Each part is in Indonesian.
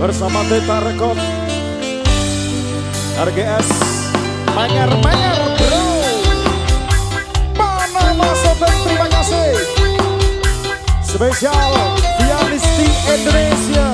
bersama Teta Rekod RGS Mangar-mangar bro. Mana masuk dan terima kasih. Spesial Pianisti Indonesia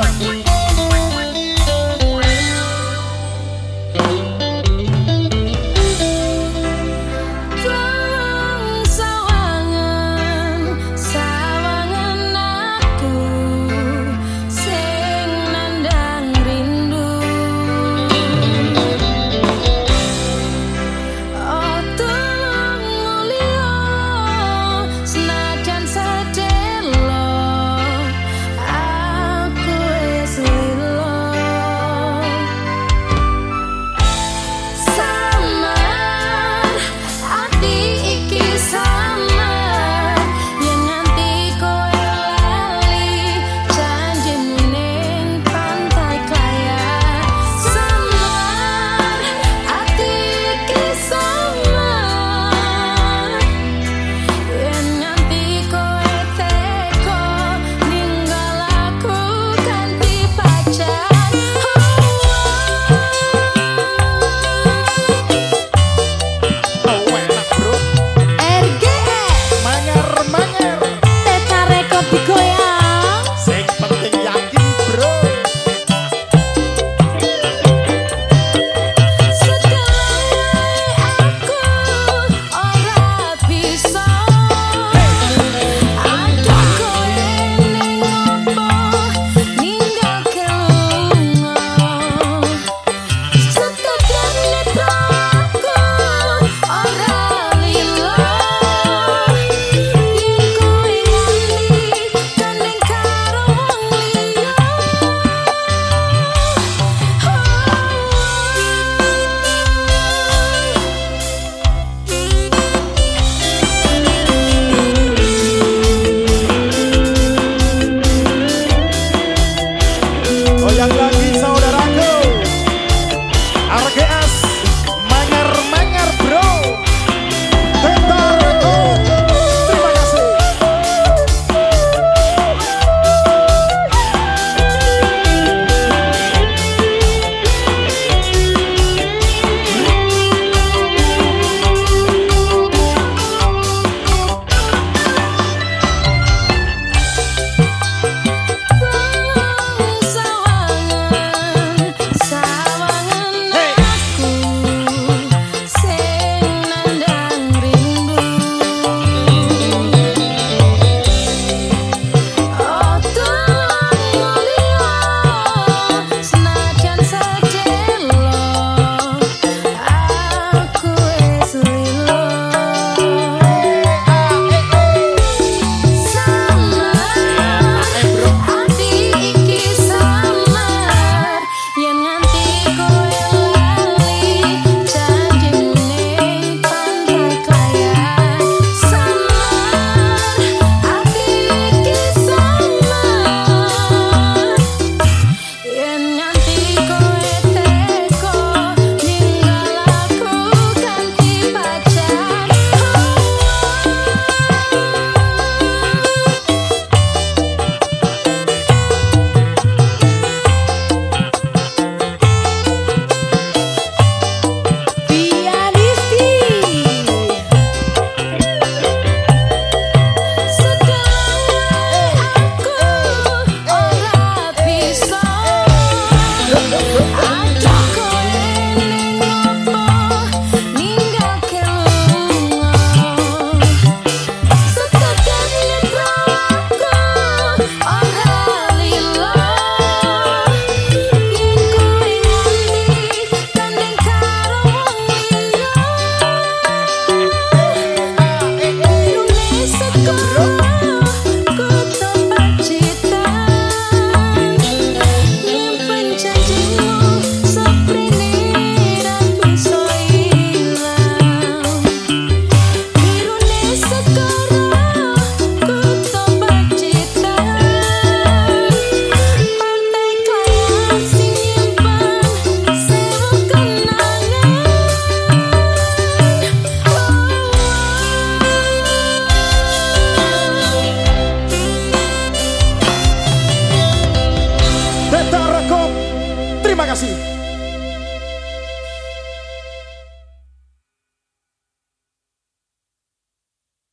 tetap Rekom. Terima kasih.